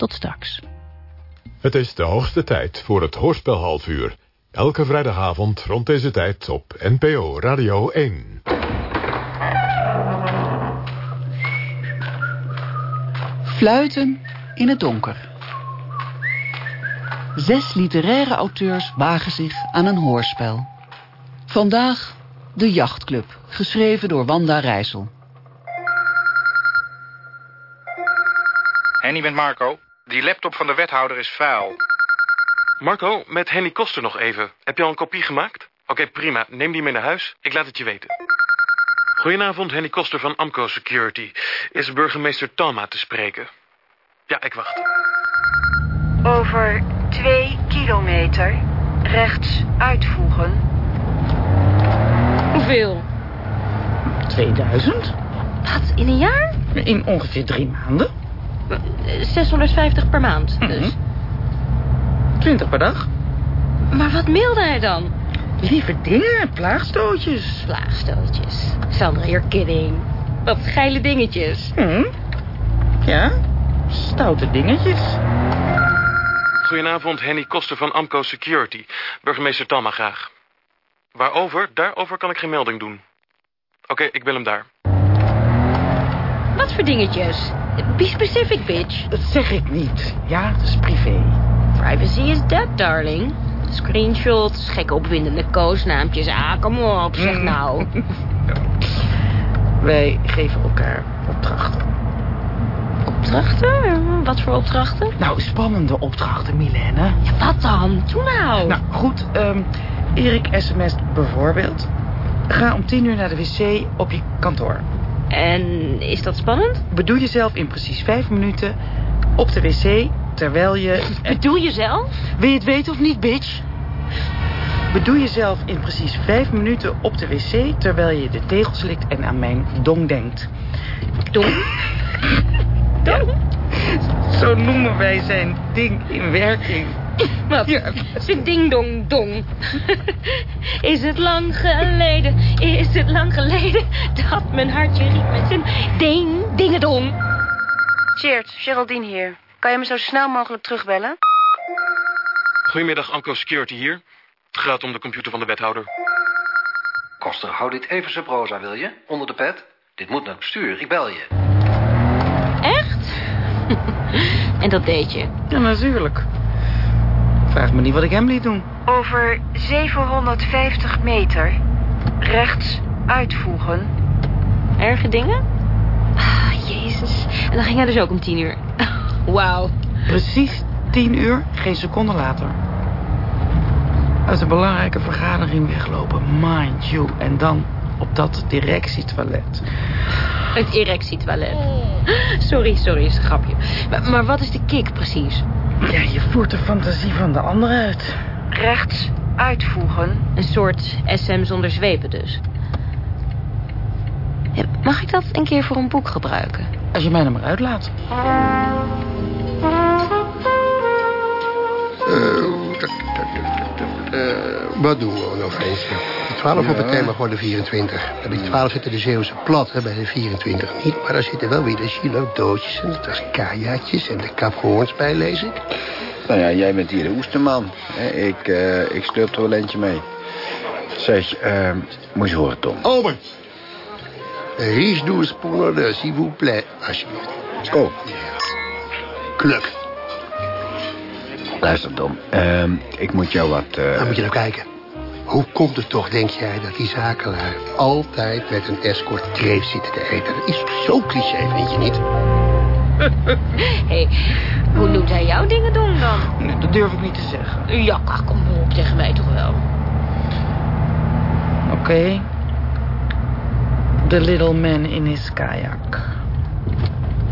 Tot straks. Het is de hoogste tijd voor het Hoorspel half uur. Elke vrijdagavond rond deze tijd op NPO Radio 1. Fluiten in het donker. Zes literaire auteurs wagen zich aan een hoorspel. Vandaag De Jachtclub, geschreven door Wanda Rijssel. Henny met Marco. Die laptop van de wethouder is vuil. Marco, met Henny Koster nog even. Heb je al een kopie gemaakt? Oké, prima. Neem die mee naar huis. Ik laat het je weten. Goedenavond, Henny Koster van Amco Security. Is burgemeester Talma te spreken? Ja, ik wacht. Over twee kilometer rechts uitvoegen. Hoeveel? 2000? Wat, in een jaar? In ongeveer drie maanden. 650 per maand, dus. 20 per dag. Maar wat mailde hij dan? Lieve dingen, plaagstootjes. Plaagstootjes. Sandra, you're kidding. Wat geile dingetjes. Hm? Ja, stoute dingetjes. Goedenavond, Henny Koster van Amco Security. Burgemeester Talma graag. Waarover? Daarover kan ik geen melding doen. Oké, ik bel hem daar. Wat voor dingetjes? Be specific, bitch. Dat zeg ik niet. Ja, dat is privé. Privacy is dead, darling. Screenshots, gekke opwindende koosnaampjes. Ah, kom op, zeg nou. Wij geven elkaar opdrachten. Opdrachten? Wat voor opdrachten? Nou, spannende opdrachten, Milene. Ja, wat dan? Doe nou. Nou, goed. ehm Erik sms bijvoorbeeld. Ga om tien uur naar de wc op je kantoor. En is dat spannend? Bedoel jezelf in precies vijf minuten op de wc terwijl je... Bedoel je zelf? Wil je het weten of niet, bitch? Bedoel jezelf in precies vijf minuten op de wc terwijl je de tegels likt en aan mijn dong denkt. Dong? Dong? Zo noemen wij zijn ding in werking. Wat? Ja. Zijn ding dong dong. Is het lang geleden, is het lang geleden... dat mijn hartje riep met zijn ding dingedong. Cheert, Geraldine hier. Kan je me zo snel mogelijk terugbellen? Goedemiddag, Amco Security hier. Het gaat om de computer van de wethouder. Koster, hou dit even sub rosa, wil je? Onder de pet. Dit moet naar het bestuur. Ik bel je. Echt? en dat deed je? Ja, natuurlijk. Vraag me niet wat ik hem liet doen. Over 750 meter rechts uitvoegen. Erge dingen? Ah, jezus. En dan ging hij dus ook om tien uur. Wauw. Precies tien uur, geen seconde later. Uit een belangrijke vergadering weglopen, mind you. En dan op dat directietoilet. Het erectietoilet. Sorry, sorry, is een grapje. Maar, maar wat is de kick precies? Ja, je voert de fantasie van de ander uit. Rechts uitvoegen. Een soort SM zonder zwepen dus. Ja, mag ik dat een keer voor een boek gebruiken? Als je mij er maar uitlaat. Wat doen we nou, Veenstra? De 12 op het thema voor de 24. Bij die 12 zitten de Zeeuwse plat, hè, bij de 24 niet. Maar daar zitten wel weer de Gilo-doodjes en de kajaatjes en de kaphoorns bij, lees ik. Nou ja, jij bent hier de oesterman. hè. Ik, eh ik er wel eentje mee. Zeg, eh, moet je horen, Tom. Ober! Riche douze pour de, s'il vous plaît, alsjeblieft. Oh, Kluk. Luister, Tom. Ehm, ik moet jou wat... eh, Dan moet je nou kijken. Hoe komt het toch, denk jij, dat die zakelaar altijd met een escort kreeft zitten te eten? Dat is zo cliché, vind je niet? Hé, hey, hoe noemt hij jouw dingen doen dan? Nee, dat durf ik niet te zeggen. Ja, kom op, tegen mij toch wel. Oké. The little man in his kajak.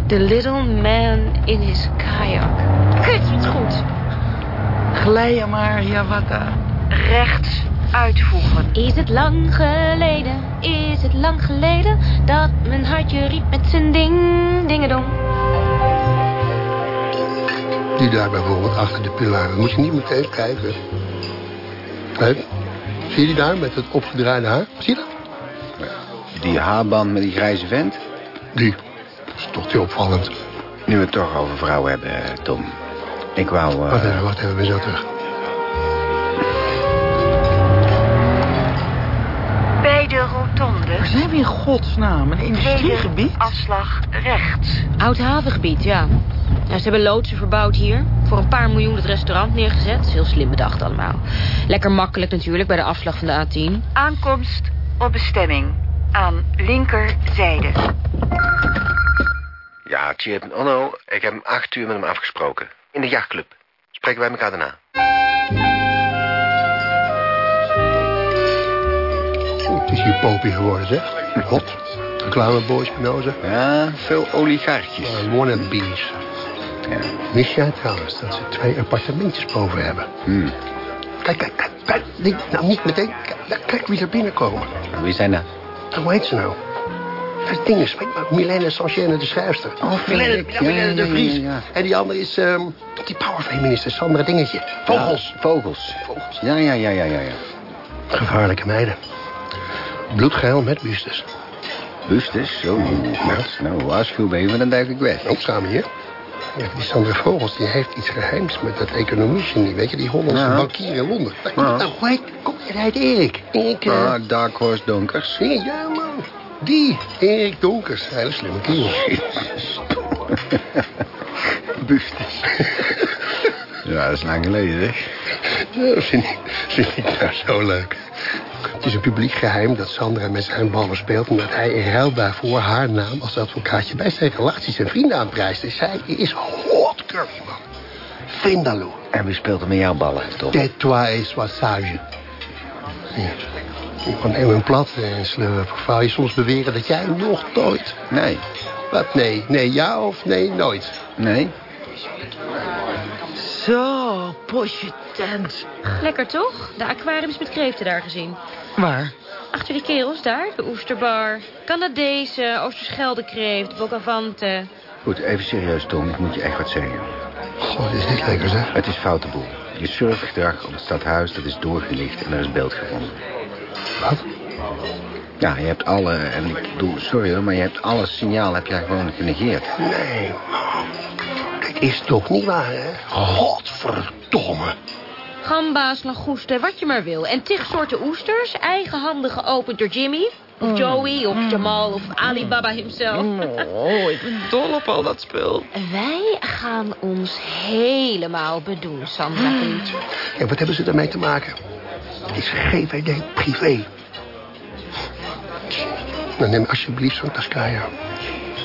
The little man in his kayak. Glijden maar, Jawata. Rechts uitvoegen. Is het lang geleden, is het lang geleden... dat mijn hartje riep met zijn ding, dingedong. Die daar bijvoorbeeld achter de pilaar. Moet je niet meteen kijken. Hè? Zie je die daar met het opgedraaide haar? Zie je dat? Die haarband met die grijze vent? Die. Dat is toch heel opvallend. nu we het toch over vrouwen hebben, eh, Tom. Ik wou... eh, Wacht even, wacht even, ben zo terug. Bij de rotonde. Waar zijn we in godsnaam? Een industriegebied? afslag rechts. Oud havengebied, ja. ja. Ze hebben loodsen verbouwd hier. Voor een paar miljoen het restaurant neergezet. Dat is heel slim bedacht allemaal. Lekker makkelijk natuurlijk bij de afslag van de A10. Aankomst op bestemming. Aan linkerzijde. Ja, Chip, Onno, ik heb hem acht uur met hem afgesproken. In de jachtclub. Spreken wij elkaar daarna. Het is hier popie geworden, zeg. Hot. Reclameboys, pinozen. Ja, veel oligarchjes. Uh, wannabes. Ja. Wist jij trouwens dat ze twee appartementjes boven hebben? Hmm. Kijk, kijk, kijk. kijk. Nee, nou, niet meteen. Kijk, kijk wie er binnenkomen. Wie zijn dat? Hoe heet ze nou? Dat ding is, weet je, Milène Sanchez, de schrijfster. Oh, Milène, ik. Milène Ja, de Vries. En die andere is ehm, die powerfeministe, Sandra Dingetje. Vogels. Vogels. Vogels. Ja, ja, ja, ja, ja. ja. Gevaarlijke meiden. Bloedgeil met bustes. Bustes, zo. Wat? Nou, waarschuw me even, dan duik ik weg. Ook samen hier. Ja, die Sandra Vogels die heeft iets geheims met dat economie-genie. Weet je, die Hollandse Ja. bankier in Londen. Nou, nou, hoe heet, kom, het heet Erik. Erik, eh, Ah, Dark Horse Donkers. ja, man. Die, Erik Donkers. Hele slimme kerel. Bustes. ja, dat is lang geleden, zeg. Ja, dat vind ik, vind ik nou zo leuk. Het is een publiek geheim dat Sandra met zijn ballen speelt... omdat hij in ruil daarvoor haar naam als advocaatje... bij zijn relaties en vrienden aanprijst. En zij is hot curry, man. Vindaloo. En wie speelt er met jouw ballen, Tom? Tais et sois sage. Ja. Gewoon neem hem plat en slurp. Of wou je soms beweren dat jij nog nooit... Nee. Wat, nee? Nee, ja of nee, nooit? Nee? Zo, posje tent. Lekker toch? De aquariums met kreeften daar gezien. Waar? Achter die kerels daar, de oesterbar. Canadezen, Oosterscheldekreeft, Bocavante. Goed, even serieus, Tom. Ik moet je echt wat zeggen. God, is dit lekker, zeg. Het is foute boel. Je surfgedrag op het stadhuis, dat is doorgelicht en er is beeld gevonden. Wat? Ja, je hebt alle, en ik bedoel, sorry hoor, maar je hebt alle signaal heb jij gewoon genegeerd. Nee, man. Dit is toch niet waar, hè? Godverdomme. Gamba's, langoesten, wat je maar wil. En tig soorten oesters, eigenhandig geopend door Jimmy. Of Joey, of Jamal, of Alibaba himself. Oh, ik ben dol op al dat spul. Wij gaan ons helemaal bedoen, Sandra. Ja, wat hebben ze daarmee te maken? Het is GVD privé. Nou, neem alsjeblieft zo'n Tascaya.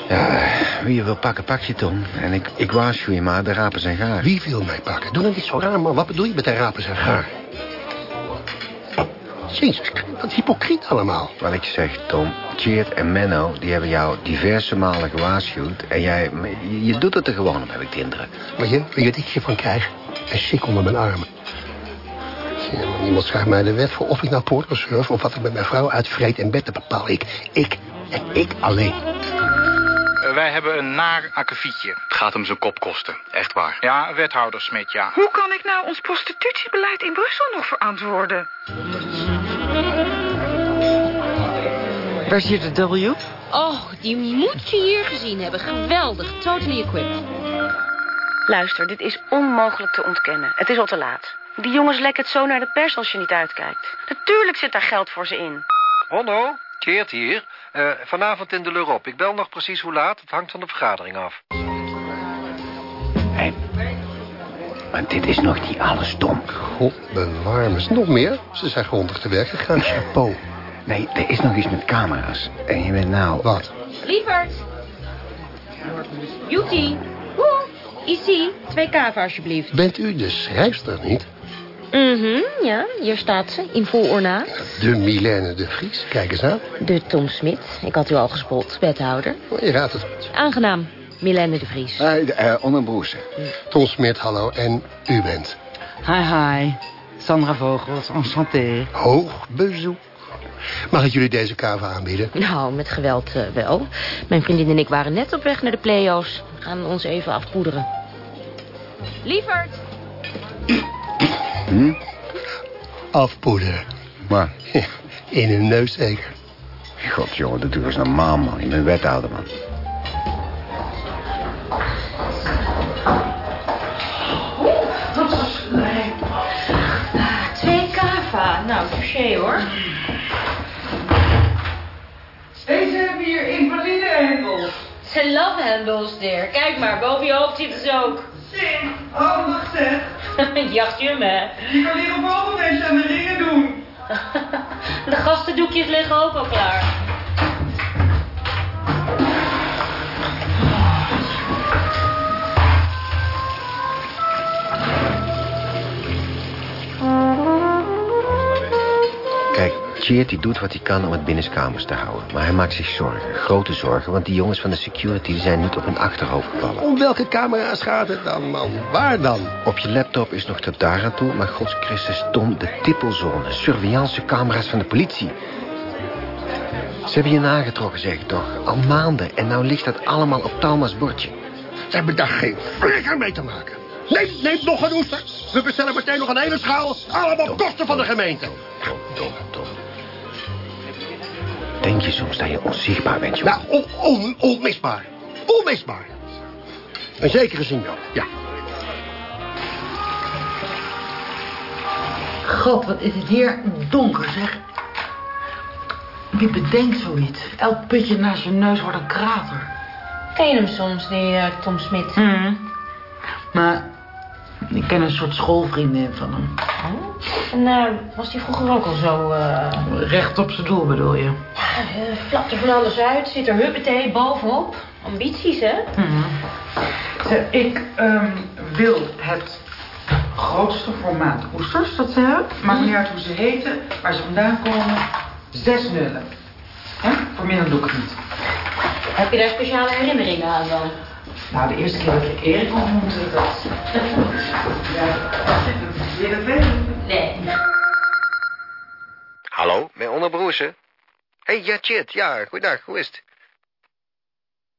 Ja, wie je wil pakken, pak je, Tom. En ik, ik waarschuw je maar, de rapen zijn gaar. Wie wil mij pakken? Doe nou niet zo raar, man. Wat bedoel je met de rapen zijn gaar? Jezus, wat hypocriet allemaal. Wat ik je zeg, Tom, Cheert en Menno, die hebben jou diverse malen gewaarschuwd. En jij, je, je doet het er gewoon op, heb ik de indruk. Weet je, weet je ik hiervan krijg? Een sik onder mijn armen. Ja, niemand schrijft mij de wet voor of ik nou porno surf... of wat ik met mijn vrouw uitvreet in bed, dat bepaal ik. Ik en ik alleen. Eh, wij hebben een naar akkefietje. Het gaat hem zijn kop kosten, echt waar. Ja, wethouder Smit, ja. Hoe kan ik nou ons prostitutiebeleid in Brussel nog verantwoorden? Waar zit de W? Oh, die moet je hier gezien hebben. Geweldig, totally equipped. Luister, dit is onmogelijk te ontkennen. Het is al te laat. Die jongens lekken het zo naar de pers als je niet uitkijkt. Natuurlijk zit daar geld voor ze in. Onno, Cheert hier. Eh, vanavond in de L'Europe. Ik bel nog precies hoe laat. Het hangt van de vergadering af. Hé, maar dit is nog niet alles, Tom. God bewaar me. Is er Nog meer? Ze zijn grondig te werk gegaan. Chapeau. Nee, er is nog iets met camera's. En je bent nou... Wat? Lieverd. Beauty. Ici. Twee kava alsjeblieft. Bent u de schrijfster niet? Mhm, ja. Hier staat ze, in vol ornaat. De Milène de Vries. Kijk eens aan. De Tom Smit. Ik had u al gespot, wethouder. Je raadt het goed. Aangenaam. Milène de Vries. Uh, uh, onderbroesen. Tom Smit, hallo. En u bent? Hi, hi. Sandra Vogels, enchanté. Hoog bezoek. Mag ik jullie deze kava aanbieden? Nou, met geweld eh, wel. Mijn vriendin en ik waren net op weg naar de play-offs. We gaan ons even afpoederen. Lievert! Hm? Afpoederen. Maar? In hun neus zeker. God, jongen, dat doe mama normaal, man. Ik ben wethouder, man. Ah, twee kava. Nou, touché, hoor. Ze love handles, dear. Kijk maar, boven je hoofd zitten ze ook. Zin. Oh, wacht zeg. Jacht je me. Je kan hier op bovenmeisje aan de ringen doen. De gastendoekjes liggen ook al klaar. Cheert die doet wat hij kan om het binnenskamers te houden. Maar hij maakt zich zorgen, grote zorgen... want die jongens van de security zijn niet op hun achterhoofd gevallen. Om welke camera's gaat het dan, man? Waar dan? Op je laptop is nog tot daar aan toe... maar gods Christus, Tom, de tippelzone... surveillancecamera's van de politie. Ze hebben je nagetrokken, zeg ik toch. Al maanden. En nou ligt dat allemaal op Talma's bordje. Ze hebben daar geen flikker mee te maken. Neem, neem nog een oester. We bestellen meteen nog een hele schaal. Allemaal kosten van de gemeente. Tom, Tom, Tom. Denk je soms dat je onzichtbaar bent, jongen? Nou, on, on, onmisbaar. Onmisbaar. In zekere zin wel, ja. God, wat is het hier donker, zeg. Wie bedenkt zoiets? Elk putje naast je neus wordt een krater. Ken je hem soms, die eh, Tom Smit? Maar ik ken een soort schoolvriendin van hem. En eh, was die vroeger ook al zo... eh Recht op zijn doel bedoel je? uh, flapt er van alles uit, zit er huppetee bovenop. Ambities, hè? Zeg, ik ehm, wil het grootste formaat oesters dat ze hebben. Maakt niet uit hoe ze heten, waar ze vandaan komen. Zes nullen. Hè? Voor minder doe ik het niet. Heb je daar speciale herinneringen aan dan? Nou, de eerste keer dat ik Erik ontmoette, dat... ja, wil je dat weten? Nee. Hallo, mijn onderbroers, hè? Hé, hey, ja, Chit, ja, goeiedag, hoe is het?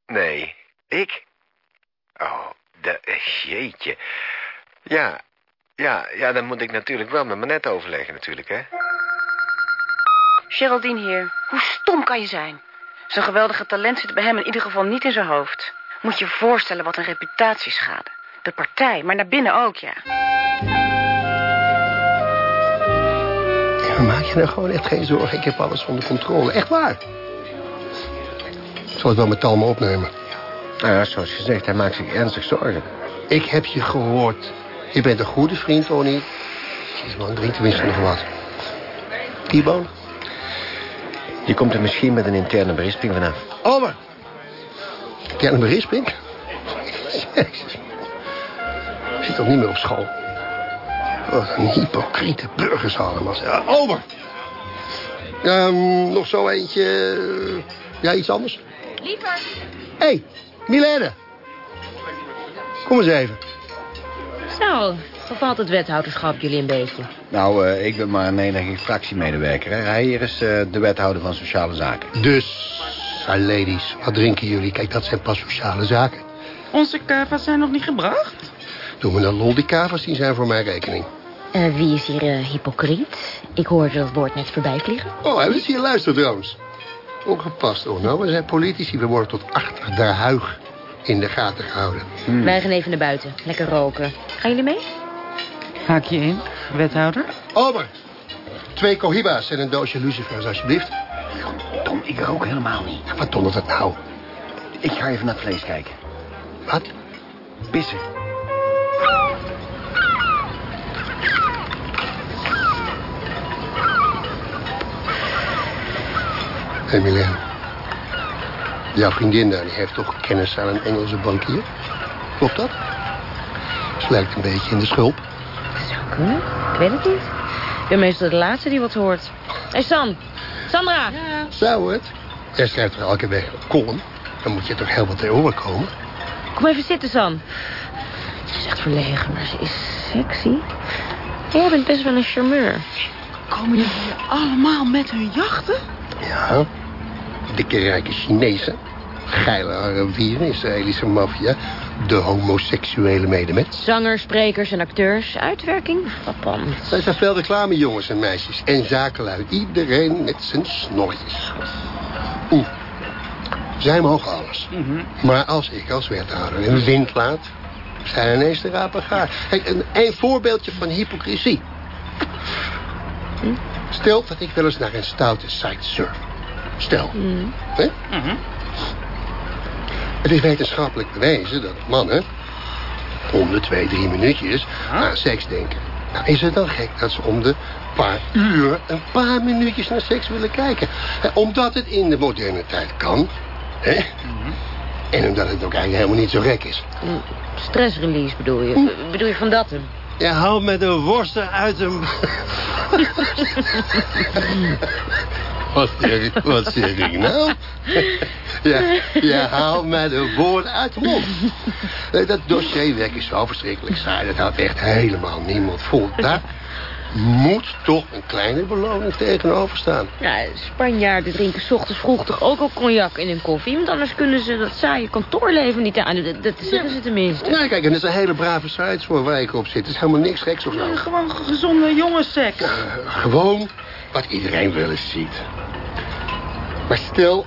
Nee, ik? Oh, de, jeetje. Ja, ja, ja, dan moet ik natuurlijk wel met me net overleggen natuurlijk, hè? Geraldine hier. Hoe stom kan je zijn? Zijn geweldige talent zit bij hem in ieder geval niet in zijn hoofd. Moet je je voorstellen wat een reputatieschade. De partij, maar naar binnen ook, ja. Ja, maak je nou gewoon echt geen zorgen. Ik heb alles onder controle. Echt waar. Ik zal het wel met Talma opnemen. Nou ja, zoals gezegd, hij maakt zich ernstig zorgen. Ik heb je gehoord. Je bent een goede vriend, Tony. Jezus man, drink tenminste nog wat. T-bone? Je komt er misschien met een interne berisping vanaf. Over. Interne berisping? Jezus. Zit toch niet meer op school? Wat een hypocriete burgers allemaal. Ja, over. Ehm, nog zo eentje. Ja, iets anders? Liever. Hé, hey, Milene. Kom eens even. Zo, vervalt het wethouderschap jullie een beetje? Nou, eh, ik ben maar een enige fractiemedewerker. Hè. Hij hier is eh, de wethouder van Sociale Zaken. Dus, ah, ladies, wat drinken jullie? Kijk, dat zijn pas sociale zaken. Onze kava's zijn nog niet gebracht. Doe me een lol, die kavers, die zijn voor mijn rekening. Eh, wie is hier eh, hypocriet? Ik hoorde dat woord net voorbij vliegen. Oh, hebben ze hier luisterd trouwens? Ongepast, oh nou, we zijn politici. We worden tot achter de huig in de gaten gehouden. Wij gaan even naar buiten. Lekker roken. Gaan jullie mee? Haak je in, wethouder? Ober, twee cohiba's en een doosje lucifers, alsjeblieft. Tom, ik rook helemaal niet. Wat dondert het nou? Ik ga even naar het vlees kijken. Wat? Pissen. Hé, Milene. Jouw vriendin daar, die heeft toch kennis aan een Engelse bankier? Klopt dat? Ze lijkt een beetje in de schulp. Zou kunnen. Ik weet het niet. Ik ben meestal de laatste die wat hoort. Hé, hey San. Sandra. Zou het? Jij schrijft er elke week een column. Dan moet je toch heel wat te horen komen. Kom even zitten, San. Ze is echt verlegen, maar ze is sexy. Jij bent best wel een charmeur. Komen jullie hier allemaal met hun jachten? Ja, dikke rijke Chinezen. Geile Arabieren, Israëlische maffia. De homoseksuele medemens. Zangers, sprekers en acteurs. Uitwerking? Frappant. Er zijn veel reclame, jongens en meisjes. En zakenlui. Iedereen met zijn snorretjes. Oeh. Zij mogen alles. Maar als ik als wethouder een wind laat... zijn ineens de rapen gaar. Hey, een, een voorbeeldje van hypocrisie. Stel dat ik wel eens naar een stoute site surf. Stel. Hè? Het is wetenschappelijk bewezen dat mannen... om de twee, drie minuutjes aan seks denken. Nou, is het dan gek dat ze om de paar uur... een paar minuutjes naar seks willen kijken? Hè, Omdat het in de moderne tijd kan. Hè? En omdat het ook eigenlijk helemaal niet zo gek is. Stressrelease bedoel je? B- Bedoel je van dat hem? Je haalt met de worsten uit hem. wat, zeg ik, wat zeg ik nou? ja, je haalt met een woord uit de mond. Dat dossierwerk is zo verschrikkelijk saai. Dat houdt echt helemaal niemand vol. Daar moet toch een kleine beloning tegenover staan. Ja, Spanjaarden drinken 's ochtends vroeg toch ook al cognac in hun koffie? Want anders kunnen ze dat saaie kantoorleven niet aan. Dat, dat zeggen ze tenminste. Nee, kijk, en er zijn hele brave sites voor waar ik op zit. Het is helemaal niks geks of zo. Gewoon gezonde jongensseks. Gewoon wat iedereen wel eens ziet. Maar stel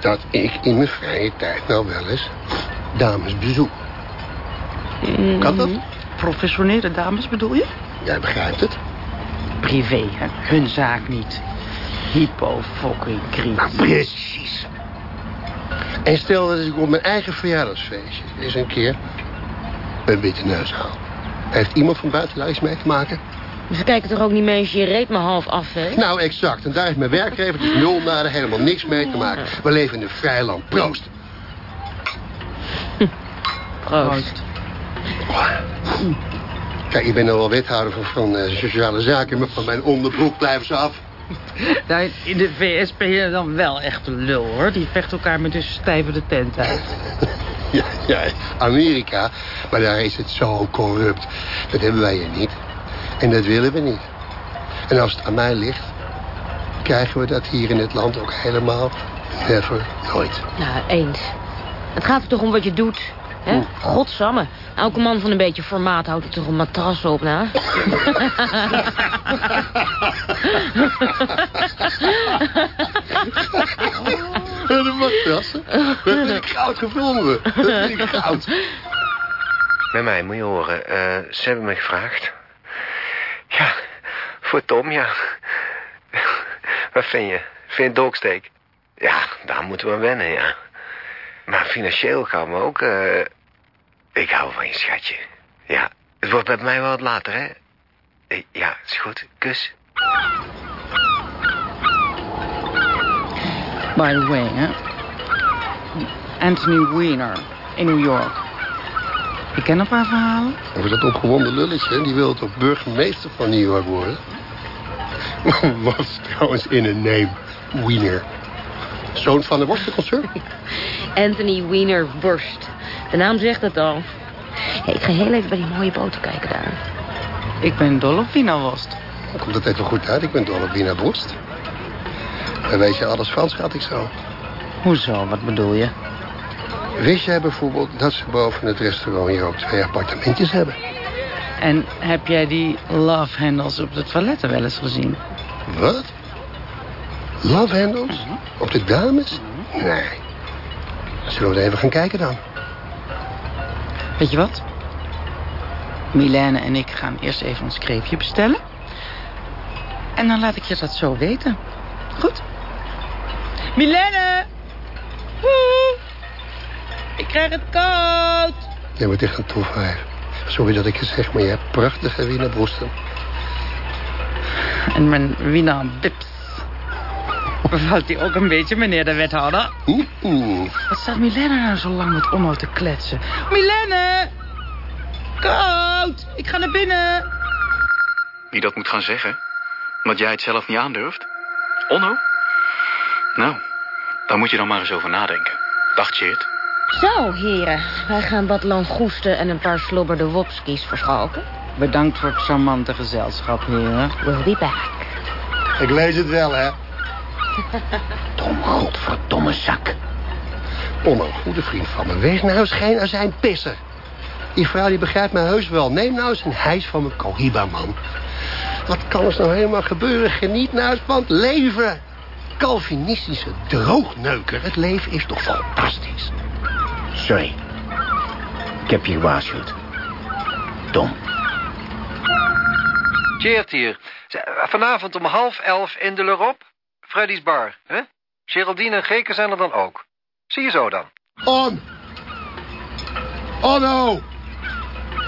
dat ik in mijn vrije tijd nou wel eens dames bezoek. Kan dat? Professionele dames bedoel je? Jij begrijpt het. Privé, hè? hun zaak niet. Hypofokkie, Nou, precies. En stel dat ik op mijn eigen verjaardagsfeestje eens een keer een witte neus haal. Heeft iemand van buiten iets mee te maken? Ze kijken toch ook niet mee als je je reet maar half af, hè? Nou, exact. En daar heeft mijn werkgever dus nul naden helemaal niks mee te maken. We leven in een vrij land. Proost. Proost. Kijk, ik ben nou wel wethouder van, van eh, sociale zaken, maar van mijn onderbroek blijven ze af. Nou, in de VS ben je dan wel echt een lul, hoor. Die vecht elkaar met een stijvende tent uit. Ja, ja, Amerika, maar daar is het zo corrupt. Dat hebben wij hier niet. En dat willen we niet. En als het aan mij ligt, krijgen we dat hier in het land ook helemaal never nooit. Nou, eens. Het gaat er toch om wat je doet. Hè? Godsamme. Elke man van een beetje formaat houdt er toch een matras op, na? De matrassen. Dat vind ik goud gevonden. Dat vind ik goud. Bij mij, moet je horen. eh, ze hebben me gevraagd. Voor Tom, ja. Wat vind je? Vind je dolksteek? Ja, daar moeten we aan wennen, ja. Maar financieel gaan we ook... eh, Ik hou van je, schatje. Ja, het wordt bij mij wel wat later, hè? Eh, Ja, is goed. Kus. By the way, hè. Anthony Weiner in New York. Ik ken een paar verhalen. Over dat opgewonden lulletje, die wil toch burgemeester van New York worden? Was trouwens in een name Wiener. Zoon van de worstenconcern? Anthony Wiener Worst. De naam zegt het al. Hey, ik ga heel even bij die mooie boten kijken daar. Ik ben dol op Wienerworst. Komt het even goed uit. Ik ben dol op Wiener Borst. En weet je alles van, schat ik zo. Hoezo, wat bedoel je? Wist jij bijvoorbeeld dat ze boven het restaurant hier ook twee appartementjes hebben? En heb jij die love handles op de toiletten wel eens gezien? Wat? Love handles? Op de dames? Nee. Zullen we er even gaan kijken dan? Weet je wat? Milène en ik gaan eerst even ons kreefje bestellen. En dan laat ik je dat zo weten. Goed? Milène! Woe! Ik krijg het koud! Jij bent echt een toevaar. Sorry dat ik het zeg, maar je hebt prachtige wienerborsten. En mijn Wiener Bips. Bevalt die ook een beetje, meneer de wethouder? Oeh. Wat staat Milène nou zo lang met Onno te kletsen? Milène! Koud! Ik ga naar binnen! Wie dat moet gaan zeggen? Omdat jij het zelf niet aandurft? Onno? Nou, daar moet je dan maar eens over nadenken. Dacht Cheert. Zo, heren. Wij gaan wat langoesten en een paar slobberde wopskies verschalken. Bedankt voor het charmante gezelschap, heren. We'll be back. Ik lees het wel, hè? Tom, godverdomme zak. Onno, goede vriend van me. Wees nou eens geen azijn pisser. Die vrouw die begrijpt mij heus wel. Neem nou eens een hijs van mijn Cohiba, man. Wat kan er nou helemaal gebeuren? Geniet nou eens van het leven. Calvinistische droogneuker. Het leven is toch fantastisch. Sorry. Ik heb je gewaarschuwd. Tom. Cheert hier. Vanavond om half elf in de L'Europe. Freddy's Bar, hè? Geraldine en Geke zijn er dan ook. Zie je zo dan. On! Onno!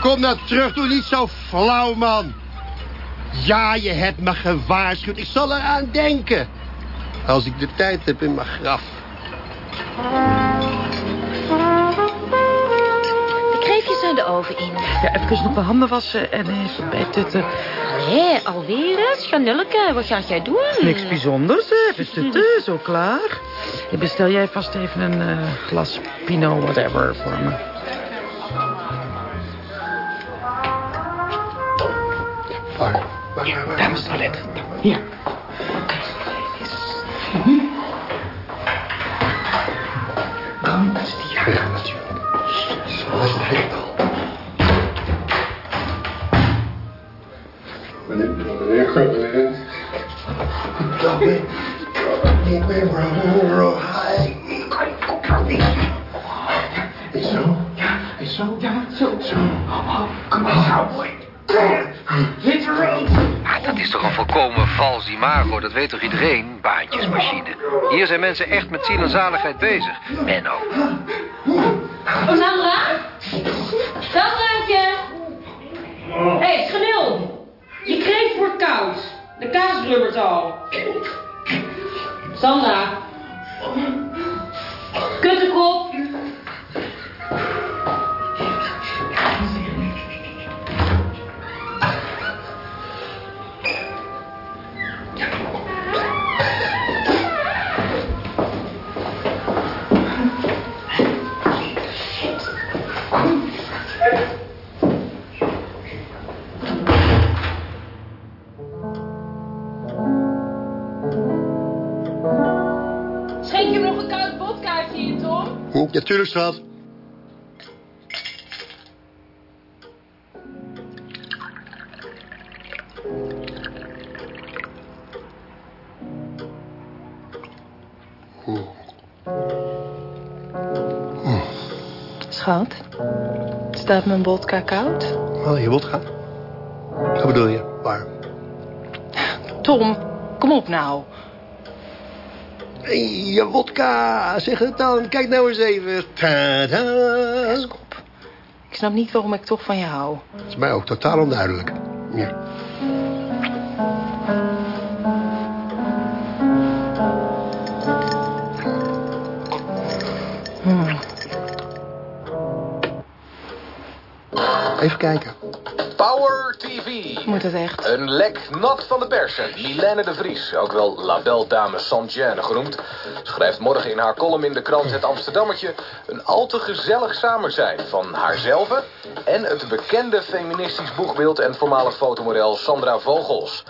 Kom nou terug, doe niet zo flauw, man. Ja, je hebt me gewaarschuwd. Ik zal eraan denken. Als ik de tijd heb in mijn graf. De kreefjes zijn de oven in. Ja, even nog de handen wassen en even bijtutten. Hé, alweer eens? Janelleke, wat ga jij doen? Niks bijzonders, hè. Even tutten, zo klaar. Bestel jij vast even een eh, glas Pinot whatever voor me. Waar? Waar, waar, waar? Dames toilet. Hier. Imago, dat weet toch iedereen? Baantjesmachine. Hier zijn mensen echt met ziel en zaligheid bezig. Menno. Oh, Sandra? Sandraatje! Hé, hey, Schanil! Je kreeft wordt koud. De kaas blubbert al. Sandra. Schat. Schat, staat mijn vodka koud? Oh, je wodka? Wat bedoel je? Waar? Tom, kom op nou. Je wodka, zeg het dan. Kijk nou eens even. Tada. Ik snap niet waarom ik toch van je hou. Dat is mij ook totaal onduidelijk. Ja. Hmm. Even kijken. Moet het echt? Een lek nat van de persen. Milène de Vries, ook wel La Belle Dame Saint-Jeanne genoemd, schrijft morgen in haar column in de krant Het Amsterdammertje een al te gezellig samen zijn van haarzelf en het bekende feministisch boegbeeld en voormalig fotomodel Sandra Vogels.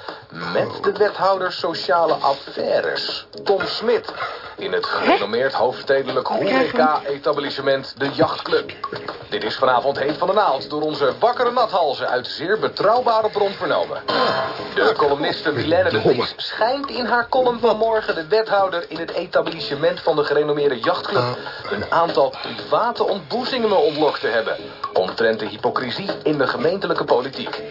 Met de wethouder sociale affaires, Tom Smit. In het gerenommeerd hoofdstedelijk horeca-etablissement De Jachtclub. Dit is vanavond heet van de naald door onze wakkere nathalzen uit zeer betrouwbare bron vernomen. De columniste Milène de Vries schijnt in haar column van morgen de wethouder in het etablissement van de gerenommeerde jachtclub een aantal private ontboezingen ontlokt te hebben. Omtrent de hypocrisie in de gemeentelijke politiek.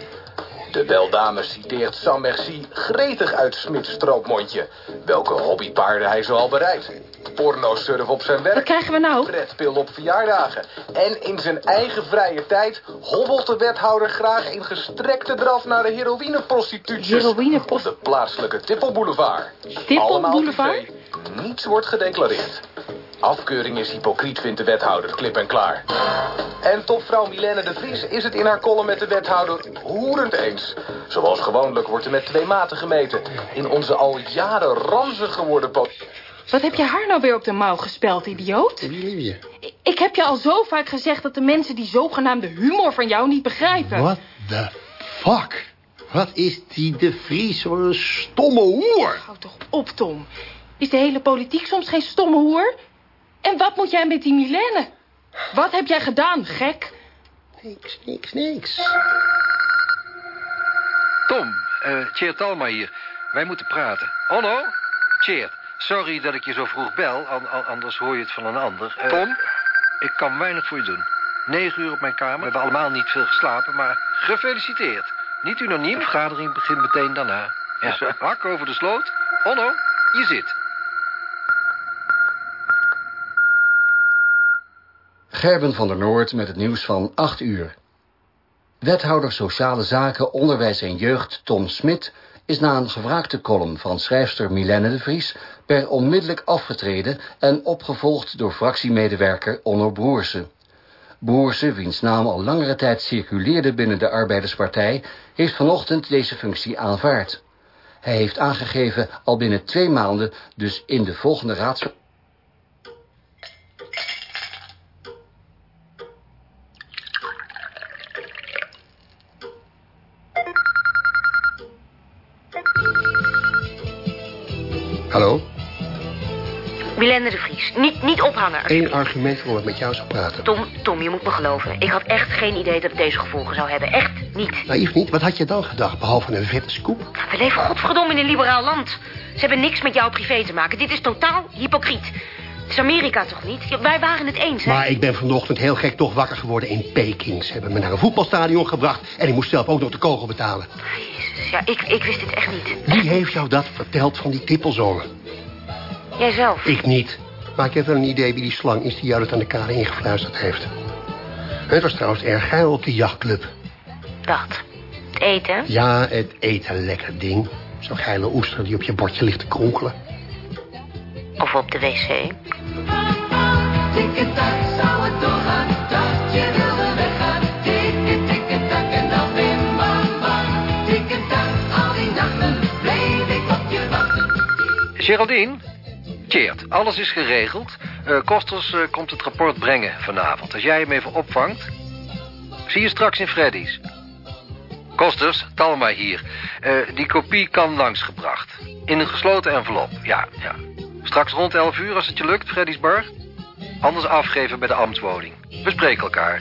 De beldame citeert Sam Merci gretig uit Smits stroopmondje. Welke hobbypaarden hij zoal bereidt. Porno-surf op zijn werk. Wat krijgen we nou? Pretpil op verjaardagen. En in zijn eigen vrije tijd hobbelt de wethouder graag in gestrekte draf naar de heroïneprostituties. Op de plaatselijke Tippelboulevard. Tippelboulevard? Allemaal privé. Niets wordt gedeclareerd. Afkeuring is hypocriet, vindt de wethouder, klip en klaar. En topvrouw Milène de Vries is het in haar column met de wethouder hoerend eens. Zoals gewoonlijk wordt er met twee maten gemeten. In onze al jaren ranzig geworden po... Wat heb je haar nou weer op de mouw gespeld, idioot? je? Ik heb je al zo vaak gezegd dat de mensen die zogenaamde humor van jou niet begrijpen. What the fuck? Wat is die de Vries voor een stomme hoer? Houd toch op, Tom. Is de hele politiek soms geen stomme hoer? En wat moet jij met die Milène? Wat heb jij gedaan, gek? Niks, niks, niks. Tom, eh Tjeerd Talma hier. Wij moeten praten. Onno? Tjeerd, sorry dat ik je zo vroeg bel, an- an- anders hoor je het van een ander. Eh, Tom? Ik kan weinig voor je doen. Negen uur op mijn kamer. We hebben allemaal niet veel geslapen, maar gefeliciteerd. Niet unaniem, vergadering begint meteen daarna. Ja. Dus, uh, hak over de sloot. Onno, je zit. Gerben van der Noord met het nieuws van 8 uur. Wethouder Sociale Zaken, Onderwijs en Jeugd Tom Smit... is na een gevraagde column van schrijfster Milène de Vries... per onmiddellijk afgetreden en opgevolgd door fractiemedewerker Onno Broersen. Broersen, wiens naam al langere tijd circuleerde binnen de Arbeiderspartij... heeft vanochtend deze functie aanvaard. Hij heeft aangegeven al binnen twee maanden, dus in de volgende raads... De Vries, niet, niet ophangen. Eén argument waarom ik met jou zou praten. Tom, Tom, je moet me geloven. Ik had echt geen idee dat het deze gevolgen zou hebben. Echt niet. Naïef niet? Wat had je dan gedacht, behalve een vette scoop? We leven godverdomme in een liberaal land. Ze hebben niks met jouw privé te maken. Dit is totaal hypocriet. Het is Amerika toch niet? Ja, wij waren het eens, hè? Maar ik ben vanochtend heel gek toch wakker geworden in Peking. Ze hebben me naar een voetbalstadion gebracht... en ik moest zelf ook nog de kogel betalen. Jezus, ja, ik, ik wist dit echt niet. Wie heeft jou dat verteld van die tippelzongen? Jijzelf. Ik niet. Maar ik heb wel een idee wie die slang is die jou dat aan de kade ingefluisterd heeft. Het was trouwens erg geil op die jachtclub. Dat? Het eten? Ja, het eten, lekker ding. Zo'n geile oester die op je bordje ligt te kronkelen. Of op de wc. Geraldine? Tjeerd, alles is geregeld. Uh, Kosters uh, komt het rapport brengen vanavond. Als jij hem even opvangt. Zie je straks in Freddy's. Kosters, Talma hier. Uh, die kopie kan langsgebracht. In een gesloten envelop, ja, ja. Straks rond 11 uur als het je lukt, Freddy's bar. Anders afgeven bij de ambtswoning. We spreken elkaar.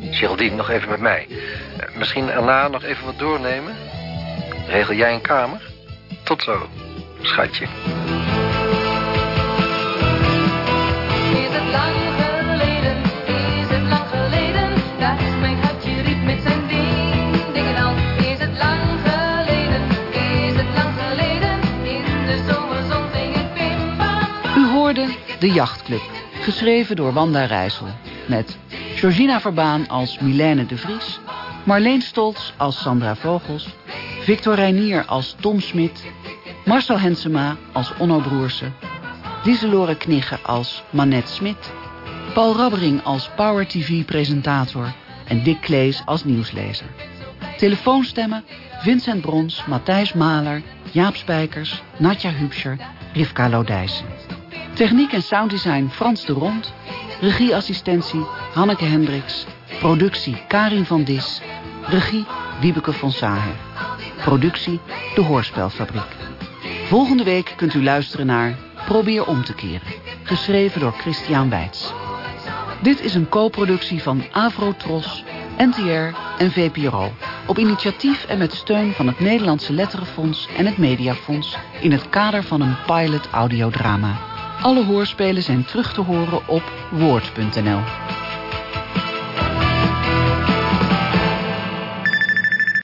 Geraldine, nog even met mij. misschien erna nog even wat doornemen? Regel jij een kamer? Tot zo, schatje. De Jachtclub, geschreven door Wanda Rijssel. Met Georgina Verbaan als Milène de Vries... Marleen Stolz als Sandra Vogels... Victor Reinier als Tom Smit... Marcel Hensema als Onno Broersen... Lieselore Knigge als Manette Smit... Paul Rabbering als Power TV-presentator... en Dick Klees als nieuwslezer. Telefoonstemmen Vincent Brons, Matthijs Maler... Jaap Spijkers, Natja Hubscher, Rivka Lodijsen. Techniek en sounddesign Frans de Rond. Regieassistentie Hanneke Hendricks. Productie Karin van Dis. Regie Wiebeke von Saher. Productie De Hoorspelfabriek. Volgende week kunt u luisteren naar Probeer om te keren. Geschreven door Christian Weitz. Dit is een co-productie van Avrotros, NTR en VPRO. Op initiatief en met steun van het Nederlandse Letterenfonds en het Mediafonds... in het kader van een pilot audiodrama. Alle hoorspelen zijn terug te horen op woord.nl.